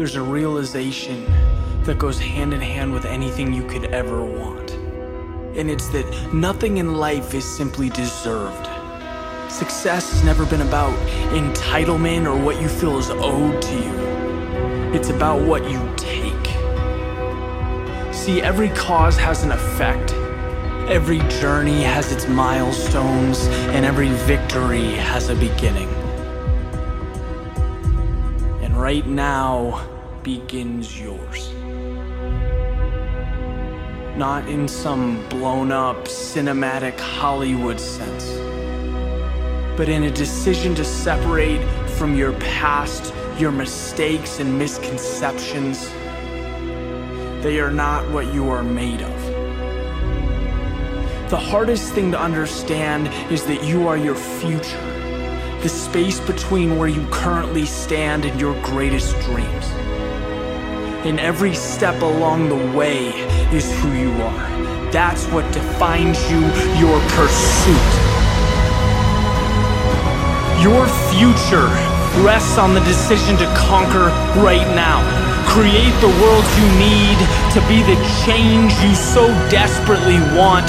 there's a realization that goes hand in hand with anything you could ever want. And it's that nothing in life is simply deserved. Success has never been about entitlement or what you feel is owed to you. It's about what you take. See, every cause has an effect. Every journey has its milestones, and every victory has a beginning. Right now begins yours. Not in some blown up cinematic Hollywood sense, but in a decision to separate from your past, your mistakes and misconceptions. They are not what you are made of. The hardest thing to understand is that you are your future, the space between where you currently stand and your greatest dreams. And every step along the way is who you are. That's what defines you, your pursuit. Your future rests on the decision to conquer right now. Create the world you need to be the change you so desperately want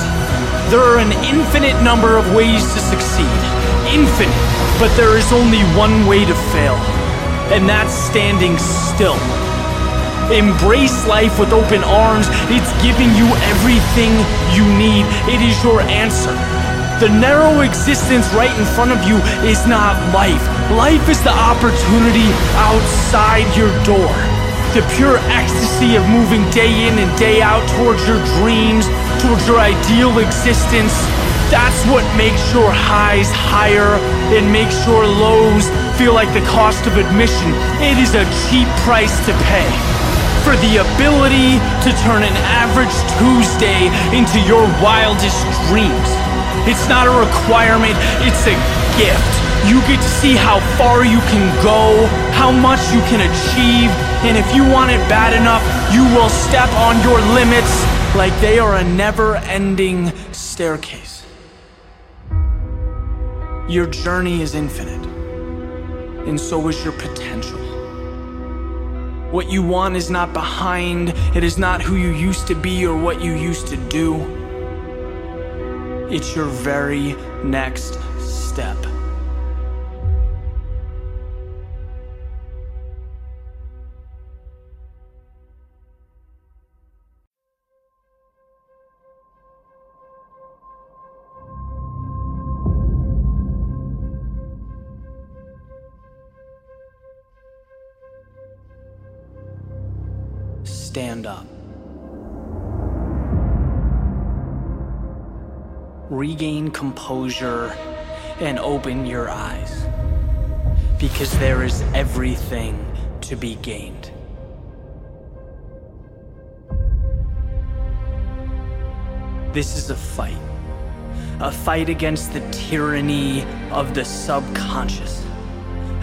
there are an infinite number of ways to succeed. Infinite. But there is only one way to fail. And that's standing still. Embrace life with open arms. It's giving you everything you need. It is your answer. The narrow existence right in front of you is not life. Life is the opportunity outside your door. The pure ecstasy of moving day in and day out towards your dreams, towards your ideal existence. That's what makes your highs higher and makes your lows feel like the cost of admission. It is a cheap price to pay for the ability to turn an average Tuesday into your wildest dreams. It's not a requirement, it's a gift. You get to see how far you can go, how much you can achieve, and if you want it bad enough, you will step on your limits like they are a never ending staircase. Your journey is infinite, and so is your potential. What you want is not behind, it is not who you used to be or what you used to do. It's your very next step. Stand up. Regain composure and open your eyes because there is everything to be gained. This is a fight. A fight against the tyranny of the subconscious,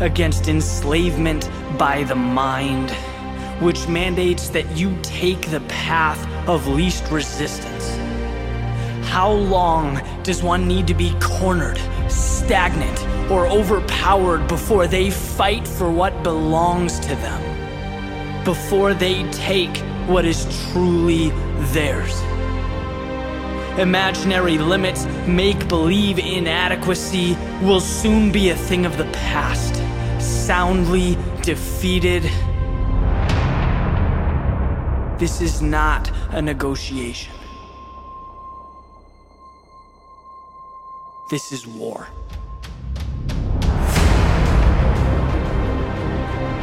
against enslavement by the mind which mandates that you take the path of least resistance. How long does one need to be cornered, stagnant, or overpowered before they fight for what belongs to them? Before they take what is truly theirs? Imaginary limits, make believe inadequacy will soon be a thing of the past, soundly defeated this is not a negotiation. This is war.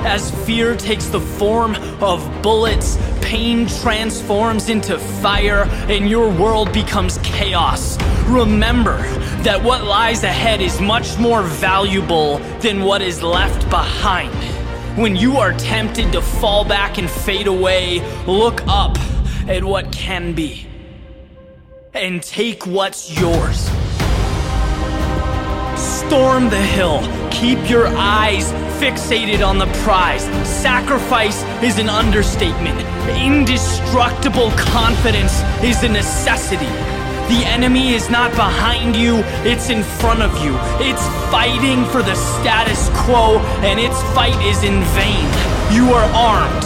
As fear takes the form of bullets, pain transforms into fire, and your world becomes chaos. Remember that what lies ahead is much more valuable than what is left behind. When you are tempted to fall back and fade away, look up at what can be and take what's yours. Storm the hill. Keep your eyes fixated on the prize. Sacrifice is an understatement. Indestructible confidence is a necessity. The enemy is not behind you, it's in front of you. It's fighting for the status quo, and its fight is in vain. you are armed.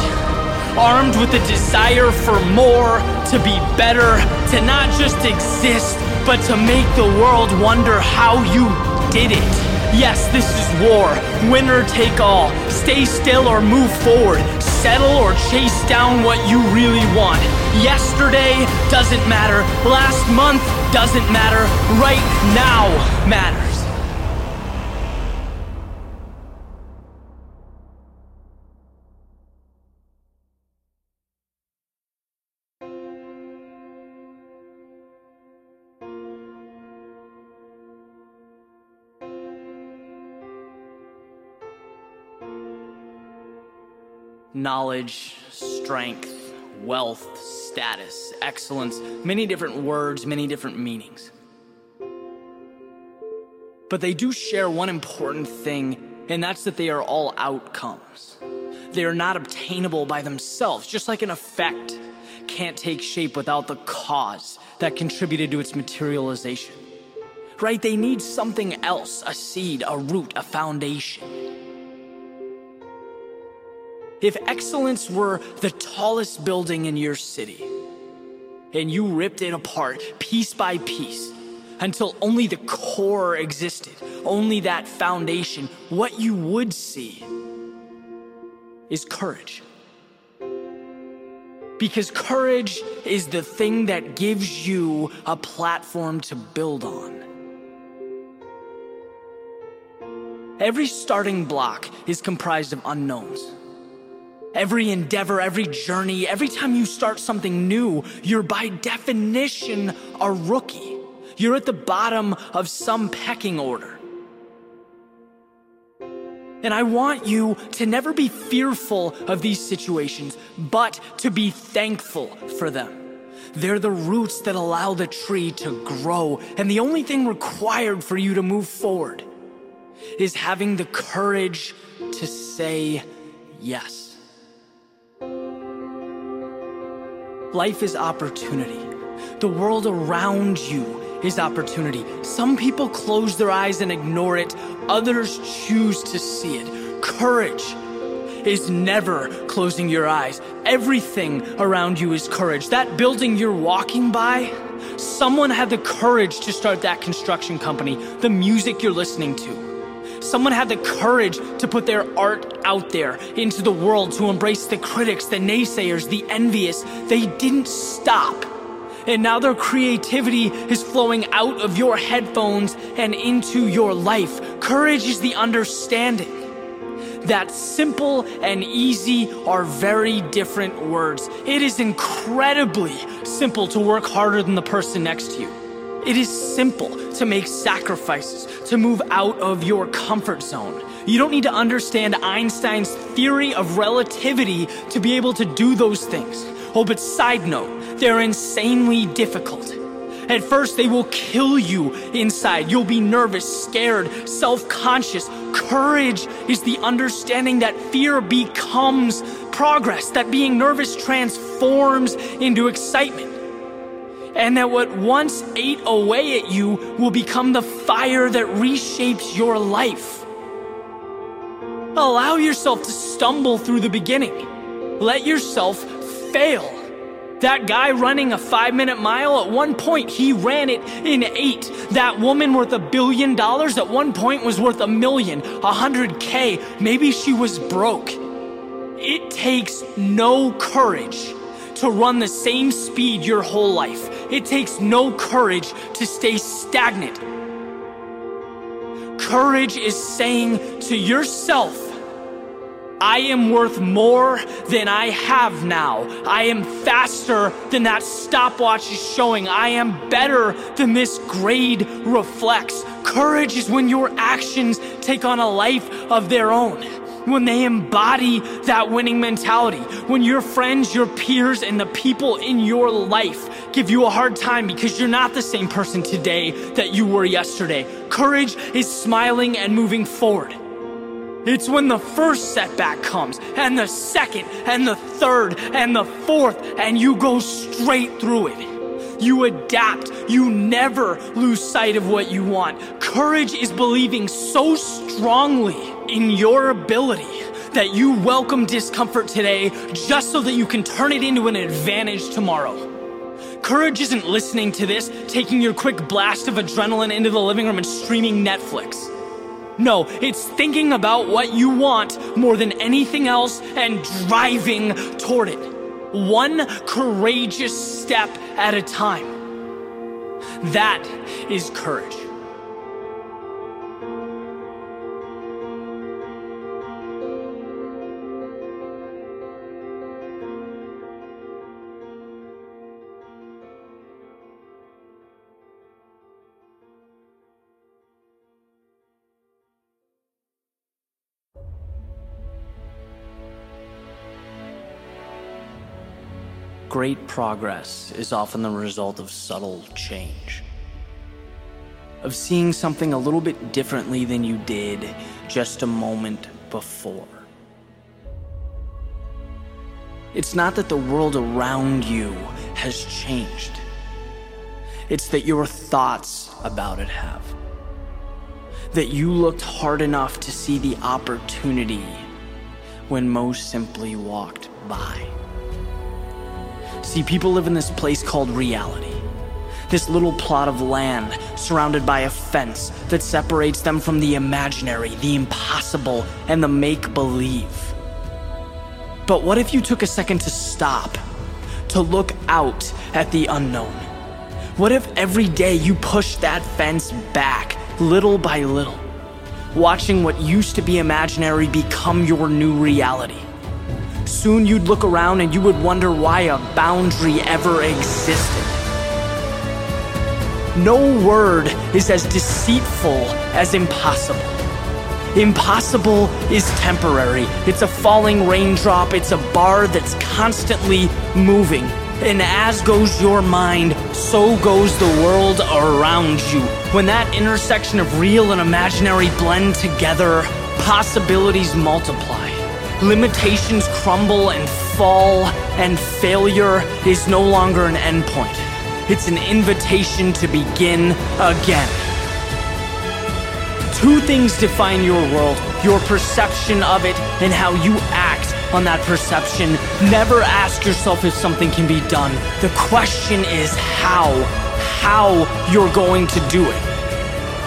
Armed with a desire for more, to be better, to not just exist, but to make the world wonder how you did it. Yes, this is war. Winner take all. Stay still or move forward. Settle or chase down what you really want. Yesterday doesn't matter. Last month doesn't matter. Right now matters. Knowledge, strength, wealth, status, excellence, many different words, many different meanings. But they do share one important thing, and that's that they are all outcomes. They are not obtainable by themselves, just like an effect can't take shape without the cause that contributed to its materialization. Right? They need something else a seed, a root, a foundation. If excellence were the tallest building in your city, and you ripped it apart piece by piece until only the core existed, only that foundation, what you would see is courage. Because courage is the thing that gives you a platform to build on. Every starting block is comprised of unknowns. Every endeavor, every journey, every time you start something new, you're by definition a rookie. You're at the bottom of some pecking order. And I want you to never be fearful of these situations, but to be thankful for them. They're the roots that allow the tree to grow, and the only thing required for you to move forward is having the courage to say yes. Life is opportunity. The world around you is opportunity. Some people close their eyes and ignore it, others choose to see it. Courage is never closing your eyes. Everything around you is courage. That building you're walking by, someone had the courage to start that construction company. The music you're listening to, Someone had the courage to put their art out there into the world to embrace the critics, the naysayers, the envious. They didn't stop. And now their creativity is flowing out of your headphones and into your life. Courage is the understanding that simple and easy are very different words. It is incredibly simple to work harder than the person next to you. It is simple to make sacrifices, to move out of your comfort zone. You don't need to understand Einstein's theory of relativity to be able to do those things. Oh, but side note, they're insanely difficult. At first, they will kill you inside. You'll be nervous, scared, self conscious. Courage is the understanding that fear becomes progress, that being nervous transforms into excitement and that what once ate away at you will become the fire that reshapes your life. Allow yourself to stumble through the beginning. Let yourself fail. That guy running a five minute mile, at one point he ran it in eight. That woman worth a billion dollars at one point was worth a million, a hundred K. Maybe she was broke. It takes no courage to run the same speed your whole life. It takes no courage to stay stagnant. Courage is saying to yourself, I am worth more than I have now. I am faster than that stopwatch is showing. I am better than this grade reflects. Courage is when your actions take on a life of their own when they embody that winning mentality, when your friends, your peers, and the people in your life give you a hard time because you're not the same person today that you were yesterday. Courage is smiling and moving forward. It's when the first setback comes, and the second, and the third, and the fourth, and you go straight through it. You adapt. You never lose sight of what you want. Courage is believing so strongly in your ability that you welcome discomfort today just so that you can turn it into an advantage tomorrow. Courage isn't listening to this, taking your quick blast of adrenaline into the living room and streaming Netflix. No, it's thinking about what you want more than anything else and driving toward it. One courageous step at a time. That is courage. Great progress is often the result of subtle change. Of seeing something a little bit differently than you did just a moment before. It's not that the world around you has changed. It's that your thoughts about it have. That you looked hard enough to see the opportunity when most simply walked by. See, people live in this place called reality. This little plot of land surrounded by a fence that separates them from the imaginary, the impossible, and the make believe. But what if you took a second to stop, to look out at the unknown? What if every day you pushed that fence back, little by little, watching what used to be imaginary become your new reality? Soon you'd look around and you would wonder why a boundary ever existed. No word is as deceitful as impossible. Impossible is temporary. It's a falling raindrop. It's a bar that's constantly moving. And as goes your mind, so goes the world around you. When that intersection of real and imaginary blend together, possibilities multiply. Limitations crumble and fall, and failure is no longer an endpoint. It's an invitation to begin again. Two things define your world your perception of it and how you act on that perception. Never ask yourself if something can be done. The question is how. How you're going to do it.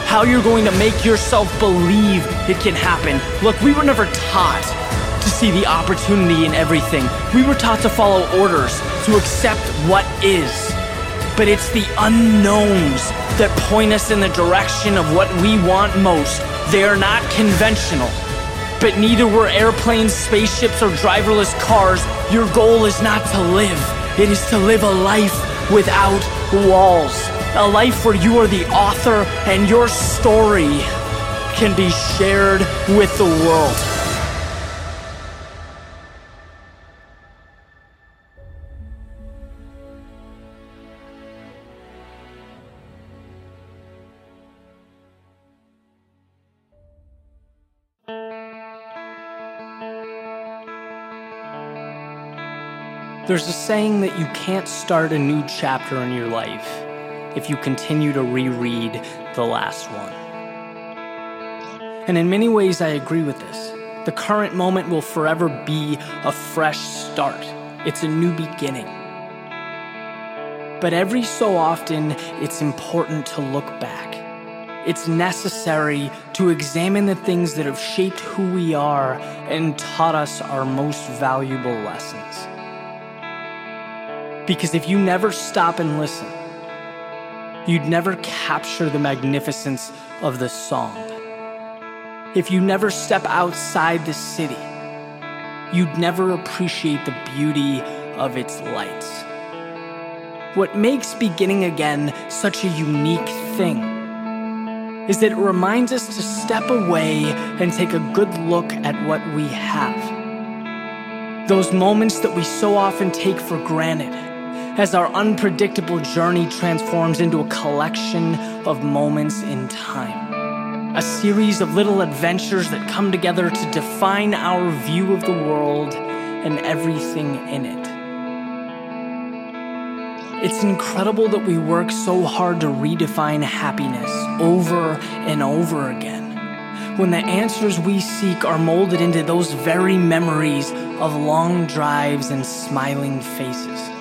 How you're going to make yourself believe it can happen. Look, we were never taught to see the opportunity in everything. We were taught to follow orders, to accept what is. But it's the unknowns that point us in the direction of what we want most. They are not conventional. But neither were airplanes, spaceships, or driverless cars. Your goal is not to live, it is to live a life without walls. A life where you are the author and your story can be shared with the world. There's a saying that you can't start a new chapter in your life if you continue to reread the last one. And in many ways, I agree with this. The current moment will forever be a fresh start, it's a new beginning. But every so often, it's important to look back. It's necessary to examine the things that have shaped who we are and taught us our most valuable lessons. Because if you never stop and listen, you'd never capture the magnificence of the song. If you never step outside the city, you'd never appreciate the beauty of its lights. What makes beginning again such a unique thing is that it reminds us to step away and take a good look at what we have. Those moments that we so often take for granted as our unpredictable journey transforms into a collection of moments in time. A series of little adventures that come together to define our view of the world and everything in it. It's incredible that we work so hard to redefine happiness over and over again when the answers we seek are molded into those very memories of long drives and smiling faces.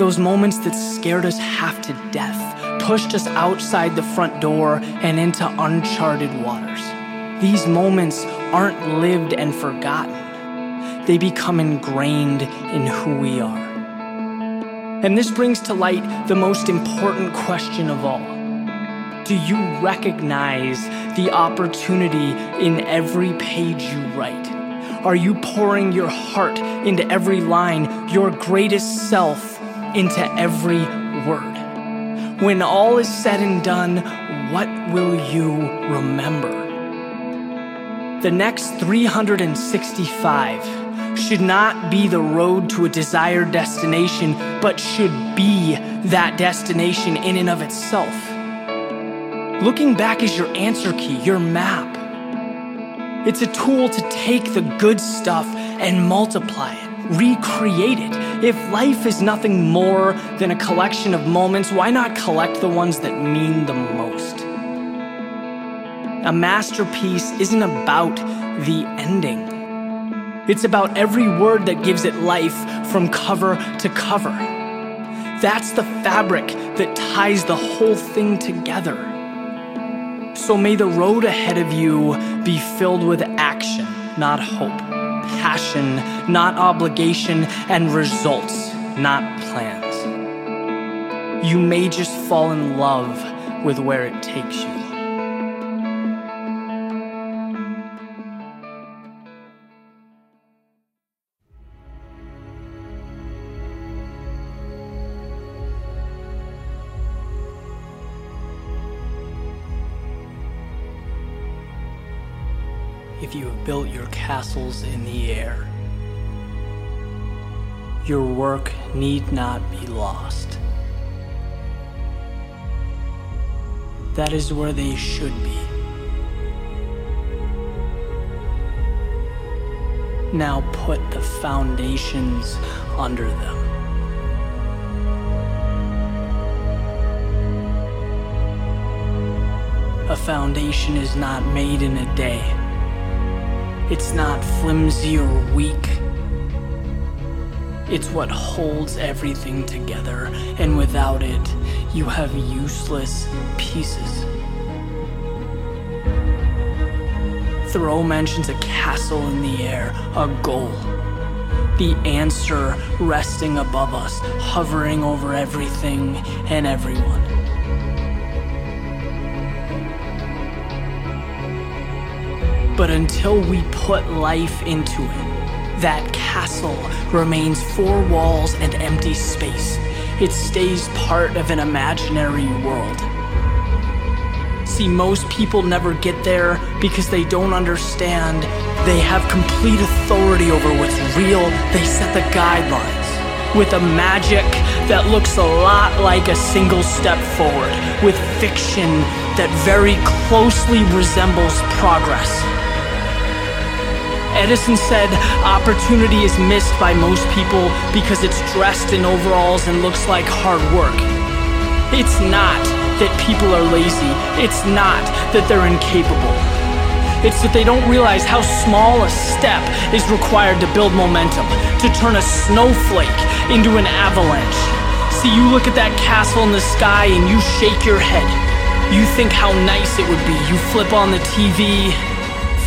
Those moments that scared us half to death, pushed us outside the front door and into uncharted waters. These moments aren't lived and forgotten, they become ingrained in who we are. And this brings to light the most important question of all Do you recognize the opportunity in every page you write? Are you pouring your heart into every line, your greatest self into every word? When all is said and done, what will you remember? The next 365 should not be the road to a desired destination, but should be that destination in and of itself. Looking back is your answer key, your map. It's a tool to take the good stuff and multiply it, recreate it. If life is nothing more than a collection of moments, why not collect the ones that mean the most? A masterpiece isn't about the ending. It's about every word that gives it life from cover to cover. That's the fabric that ties the whole thing together. So may the road ahead of you be filled with action, not hope, passion, not obligation, and results, not plans. You may just fall in love with where it takes you. Built your castles in the air. Your work need not be lost. That is where they should be. Now put the foundations under them. A foundation is not made in a day. It's not flimsy or weak. It's what holds everything together, and without it, you have useless pieces. Thoreau mentions a castle in the air, a goal. The answer resting above us, hovering over everything and everyone. But until we put life into it, that castle remains four walls and empty space. It stays part of an imaginary world. See, most people never get there because they don't understand they have complete authority over what's real. They set the guidelines with a magic that looks a lot like a single step forward, with fiction that very closely resembles progress. Edison said opportunity is missed by most people because it's dressed in overalls and looks like hard work. It's not that people are lazy. It's not that they're incapable. It's that they don't realize how small a step is required to build momentum, to turn a snowflake into an avalanche. See, you look at that castle in the sky and you shake your head. You think how nice it would be. You flip on the TV,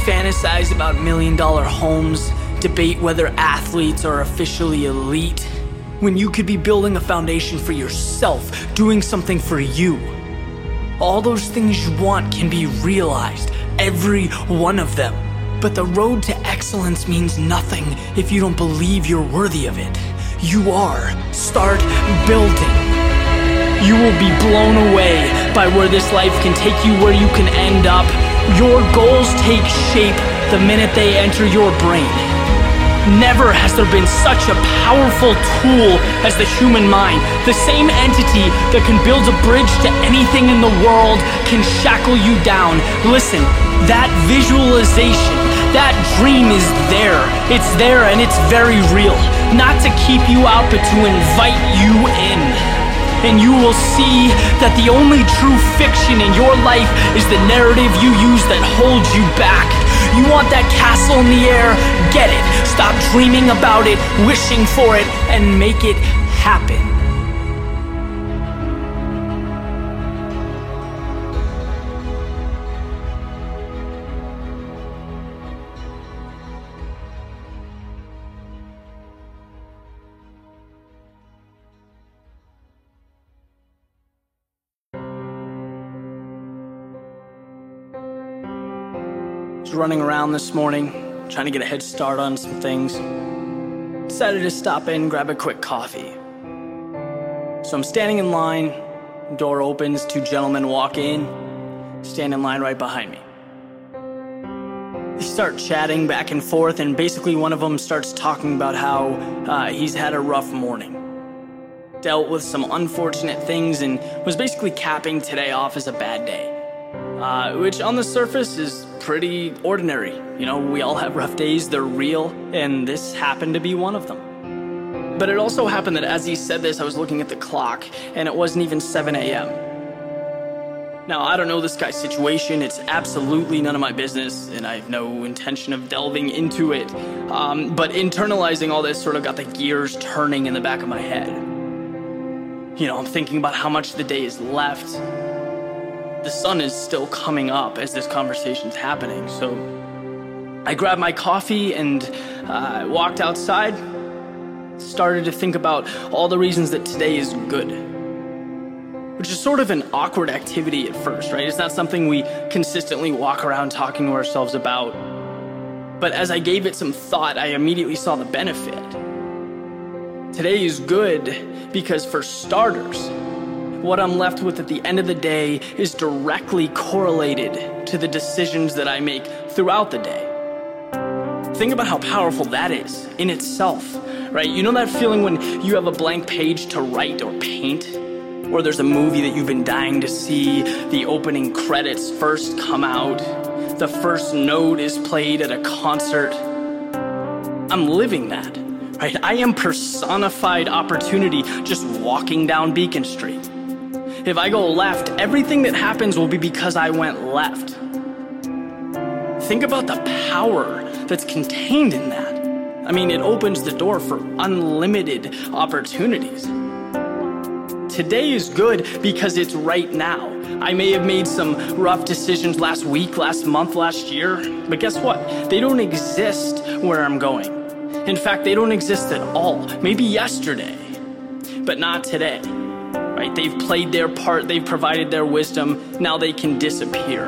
fantasize about million dollar homes, debate whether athletes are officially elite, when you could be building a foundation for yourself, doing something for you. All those things you want can be realized, every one of them. But the road to excellence means nothing if you don't believe you're worthy of it. You are. Start building. You will be blown away by where this life can take you, where you can end up, your goals take shape the minute they enter your brain. Never has there been such a powerful tool as the human mind. The same entity that can build a bridge to anything in the world can shackle you down. Listen, that visualization, that dream is there. It's there and it's very real. not to keep you out, but to invite you in. And you will see that the only true fiction in your life is the narrative you use that holds you back. You want that castle in the air? Get it. Stop dreaming about it, wishing for it, and make it happen. Was running around this morning, trying to get a head start on some things. Decided to stop in, grab a quick coffee. So I'm standing in line, door opens, two gentlemen walk in, stand in line right behind me. They start chatting back and forth, and basically, one of them starts talking about how uh, he's had a rough morning. Dealt with some unfortunate things and was basically capping today off as a bad day. Uh, which on the surface is pretty ordinary. You know, we all have rough days, they're real, and this happened to be one of them. But it also happened that as he said this, I was looking at the clock, and it wasn't even 7 a.m. Now, I don't know this guy's situation, it's absolutely none of my business, and I have no intention of delving into it. Um, but internalizing all this sort of got the gears turning in the back of my head. You know, I'm thinking about how much the day is left, the sun is still coming up as this conversation's happening. So I grabbed my coffee and uh, walked outside. Started to think about all the reasons that today is good. Which is sort of an awkward activity at first, right? It's not something we consistently walk around talking to ourselves about. But as I gave it some thought, I immediately saw the benefit. Today is good because, for starters, what I'm left with at the end of the day is directly correlated to the decisions that I make throughout the day. Think about how powerful that is in itself, right? You know that feeling when you have a blank page to write or paint? Or there's a movie that you've been dying to see, the opening credits first come out, the first note is played at a concert. I'm living that, right? I am personified opportunity just walking down Beacon Street. If I go left, everything that happens will be because I went left. Think about the power that's contained in that. I mean, it opens the door for unlimited opportunities. Today is good because it's right now. I may have made some rough decisions last week, last month, last year, but guess what? They don't exist where I'm going. In fact, they don't exist at all. Maybe yesterday, but not today right? They've played their part, they've provided their wisdom, now they can disappear.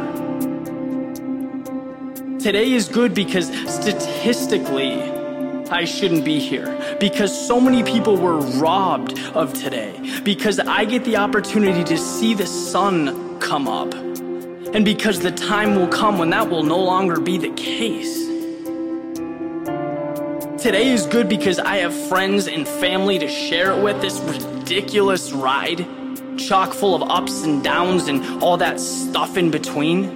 Today is good because statistically, I shouldn't be here because so many people were robbed of today. Because I get the opportunity to see the sun come up. And because the time will come when that will no longer be the case. Today is good because I have friends and family to share it with this ridiculous ride, chock full of ups and downs and all that stuff in between.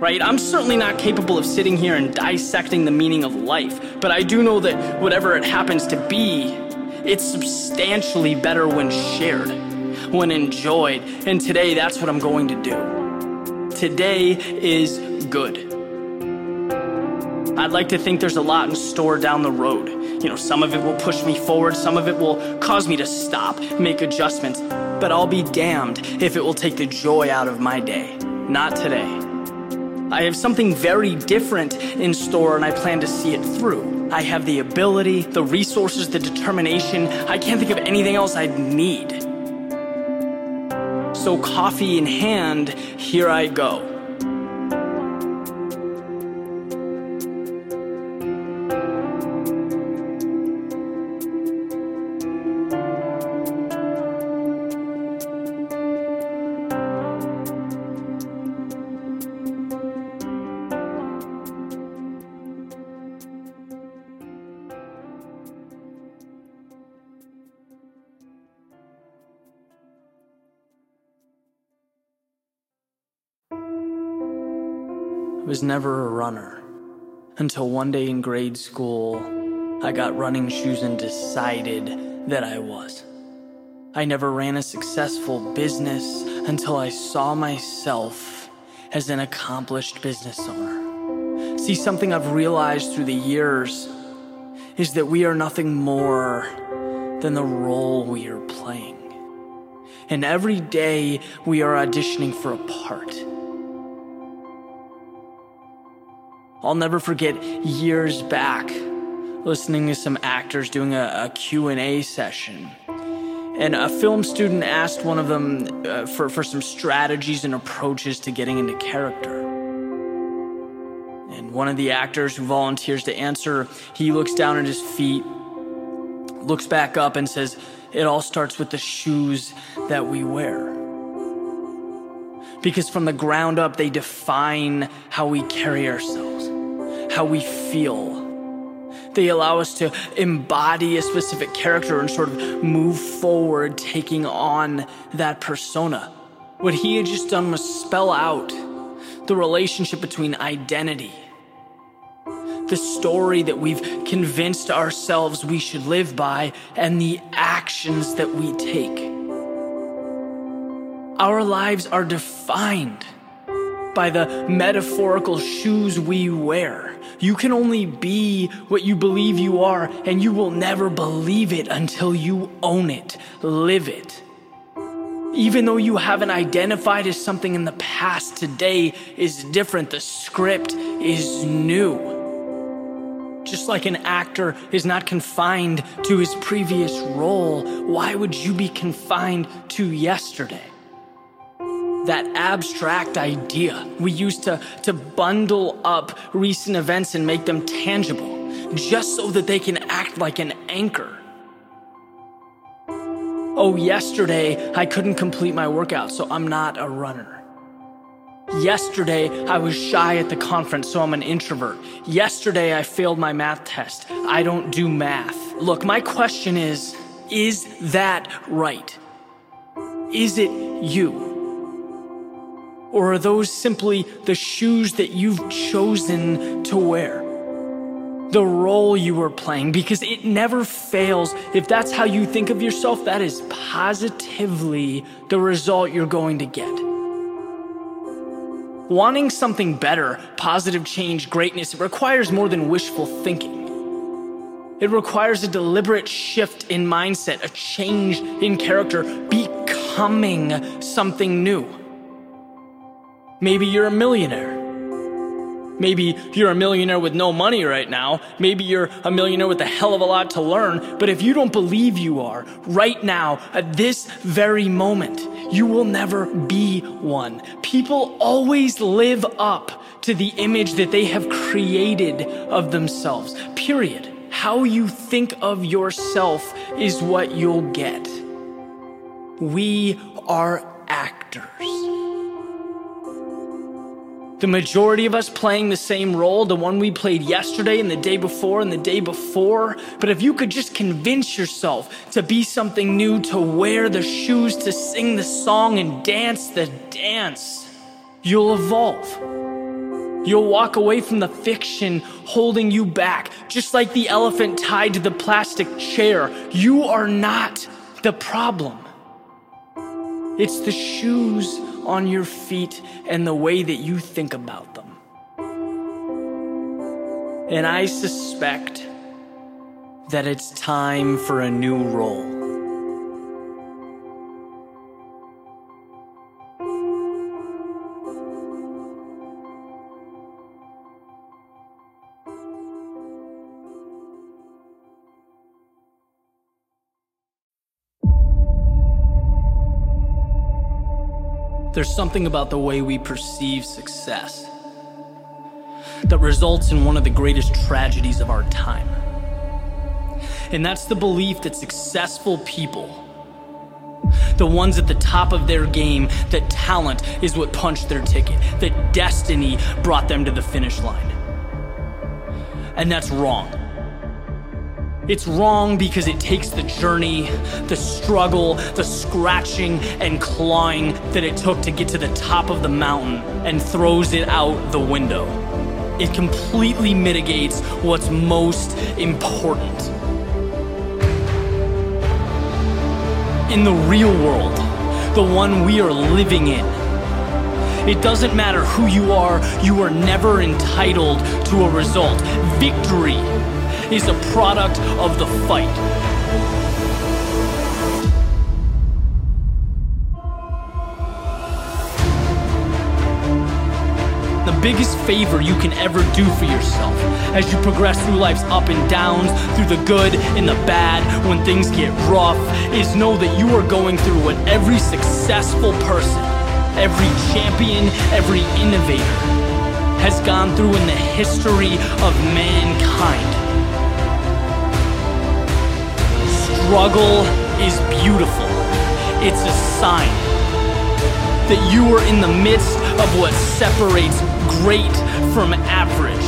Right? I'm certainly not capable of sitting here and dissecting the meaning of life, but I do know that whatever it happens to be, it's substantially better when shared, when enjoyed, and today that's what I'm going to do. Today is good. I'd like to think there's a lot in store down the road. You know, some of it will push me forward, some of it will cause me to stop, make adjustments, but I'll be damned if it will take the joy out of my day. Not today. I have something very different in store and I plan to see it through. I have the ability, the resources, the determination. I can't think of anything else I'd need. So, coffee in hand, here I go. Was never a runner until one day in grade school, I got running shoes and decided that I was. I never ran a successful business until I saw myself as an accomplished business owner. See, something I've realized through the years is that we are nothing more than the role we are playing. And every day we are auditioning for a part. I'll never forget years back listening to some actors doing a, a Q&A session. And a film student asked one of them uh, for, for some strategies and approaches to getting into character. And one of the actors who volunteers to answer, he looks down at his feet, looks back up, and says, It all starts with the shoes that we wear. Because from the ground up, they define how we carry ourselves, how we feel. They allow us to embody a specific character and sort of move forward, taking on that persona. What he had just done was spell out the relationship between identity, the story that we've convinced ourselves we should live by, and the actions that we take. Our lives are defined by the metaphorical shoes we wear. You can only be what you believe you are, and you will never believe it until you own it, live it. Even though you haven't identified as something in the past, today is different. The script is new. Just like an actor is not confined to his previous role, why would you be confined to yesterday? That abstract idea we used to, to bundle up recent events and make them tangible just so that they can act like an anchor. Oh, yesterday I couldn't complete my workout, so I'm not a runner. Yesterday I was shy at the conference, so I'm an introvert. Yesterday I failed my math test. I don't do math. Look, my question is is that right? Is it you? Or are those simply the shoes that you've chosen to wear? The role you are playing, because it never fails. If that's how you think of yourself, that is positively the result you're going to get. Wanting something better, positive change, greatness, it requires more than wishful thinking. It requires a deliberate shift in mindset, a change in character, becoming something new. Maybe you're a millionaire. Maybe you're a millionaire with no money right now. Maybe you're a millionaire with a hell of a lot to learn. But if you don't believe you are, right now, at this very moment, you will never be one. People always live up to the image that they have created of themselves. Period. How you think of yourself is what you'll get. We are actors. The majority of us playing the same role, the one we played yesterday and the day before and the day before. But if you could just convince yourself to be something new, to wear the shoes, to sing the song and dance the dance, you'll evolve. You'll walk away from the fiction holding you back, just like the elephant tied to the plastic chair. You are not the problem. It's the shoes on your feet and the way that you think about them. And I suspect that it's time for a new role. There's something about the way we perceive success that results in one of the greatest tragedies of our time. And that's the belief that successful people, the ones at the top of their game, that talent is what punched their ticket, that destiny brought them to the finish line. And that's wrong. It's wrong because it takes the journey, the struggle, the scratching and clawing that it took to get to the top of the mountain and throws it out the window. it completely mitigates what's most important. In the real world, the one we are living in, it doesn't matter who you are, you are never entitled to a result. Victory is a product of the fight. the biggest favor you can ever do for yourself as you progress through life's up and downs, through the good and the bad, when things get rough, is know that you are going through what every successful person, every champion, every innovator has gone through in the history of mankind. Struggle is beautiful. It's a sign that you are in the midst of what separates great from average.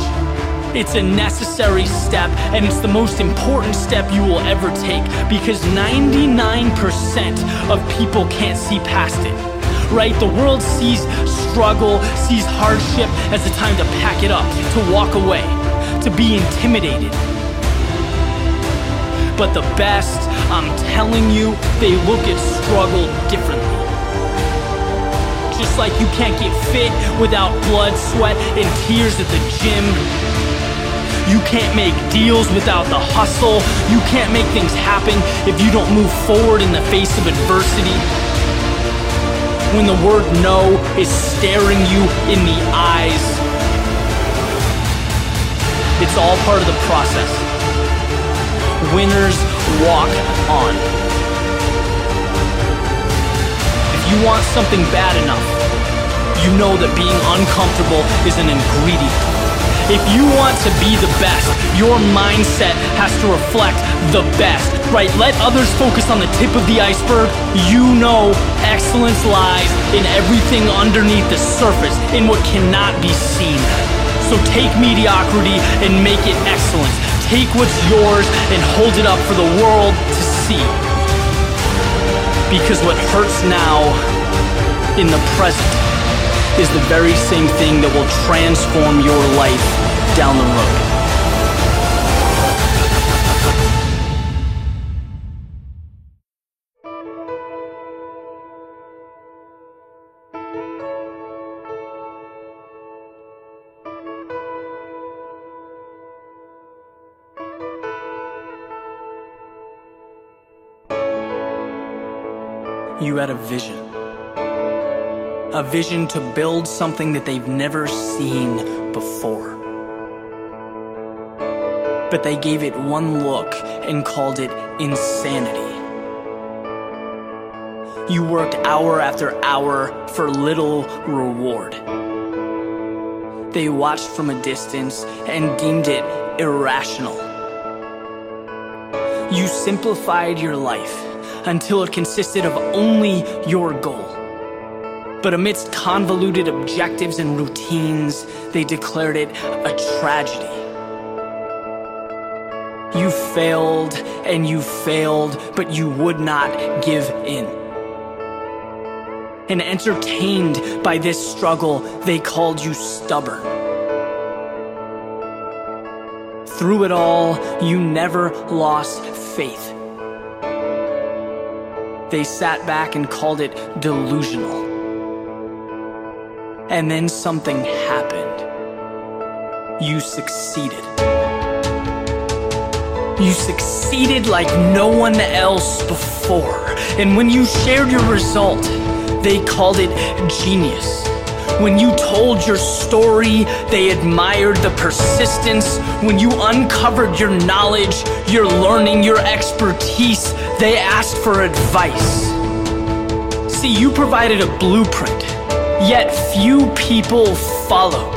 It's a necessary step, and it's the most important step you will ever take because 99% of people can't see past it. Right? The world sees struggle, sees hardship as a time to pack it up, to walk away, to be intimidated. But the best, I'm telling you, they look at struggle differently. Just like you can't get fit without blood, sweat, and tears at the gym. You can't make deals without the hustle. You can't make things happen if you don't move forward in the face of adversity. When the word no is staring you in the eyes, it's all part of the process. Winners walk on If you want something bad enough, you know that being uncomfortable is an ingredient. If you want to be the best, your mindset has to reflect the best, right? Let others focus on the tip of the iceberg. You know excellence lies in everything underneath the surface, in what cannot be seen. So take mediocrity and make it excellence. Take what's yours and hold it up for the world to see. Because what hurts now in the present is the very same thing that will transform your life down the road. You had a vision. A vision to build something that they've never seen before. But they gave it one look and called it insanity. You worked hour after hour for little reward. They watched from a distance and deemed it irrational. You simplified your life until it consisted of only your goal. But amidst convoluted objectives and routines, they declared it a tragedy. You failed and you failed, but you would not give in. And entertained by this struggle, they called you stubborn. Through it all, you never lost faith they sat back and called it delusional. And then something happened. You succeeded. You succeeded like no one else before. And when you shared your result, they called it genius. When you told your story, they admired the persistence. When you uncovered your knowledge, your learning, your expertise, they asked for advice. See, you provided a blueprint, yet few people follow.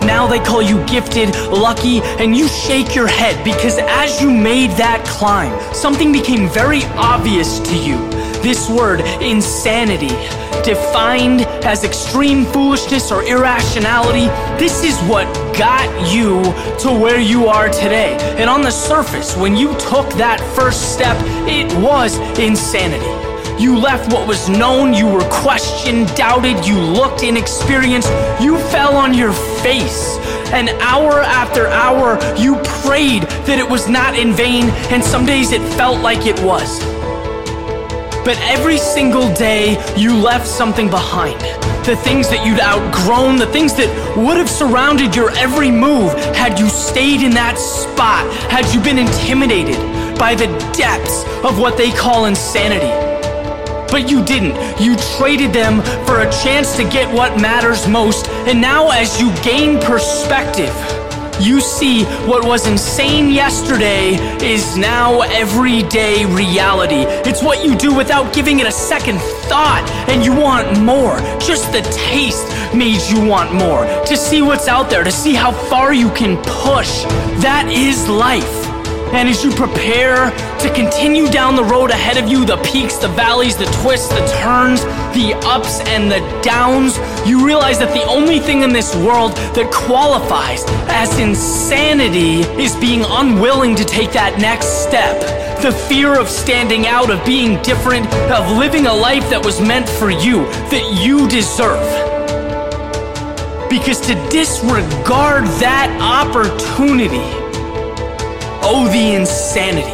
Now they call you gifted, lucky, and you shake your head because as you made that climb, something became very obvious to you. This word, insanity defined as extreme foolishness or irrationality, this is what got you to where you are today. And on the surface, when you took that first step, it was insanity. You left what was known, you were questioned, doubted, you looked inexperienced, you fell on your face and hour after hour you prayed that it was not in vain, and some days it felt like it was. But every single day you left something behind. The things that you'd outgrown, the things that would have surrounded your every move had you stayed in that spot, had you been intimidated by the depths of what they call insanity. But you didn't. You traded them for a chance to get what matters most. And now, as you gain perspective, you see what was insane yesterday is now everyday reality. It's what you do without giving it a second thought, and you want more. Just the taste made you want more. To see what's out there, to see how far you can push. That is life. And as you prepare to continue down the road ahead of you, the peaks, the valleys, the twists, the turns, the ups and the downs, you realize that the only thing in this world that qualifies as insanity is being unwilling to take that next step. The fear of standing out, of being different, of living a life that was meant for you, that you deserve. Because to disregard that opportunity, Oh, the insanity.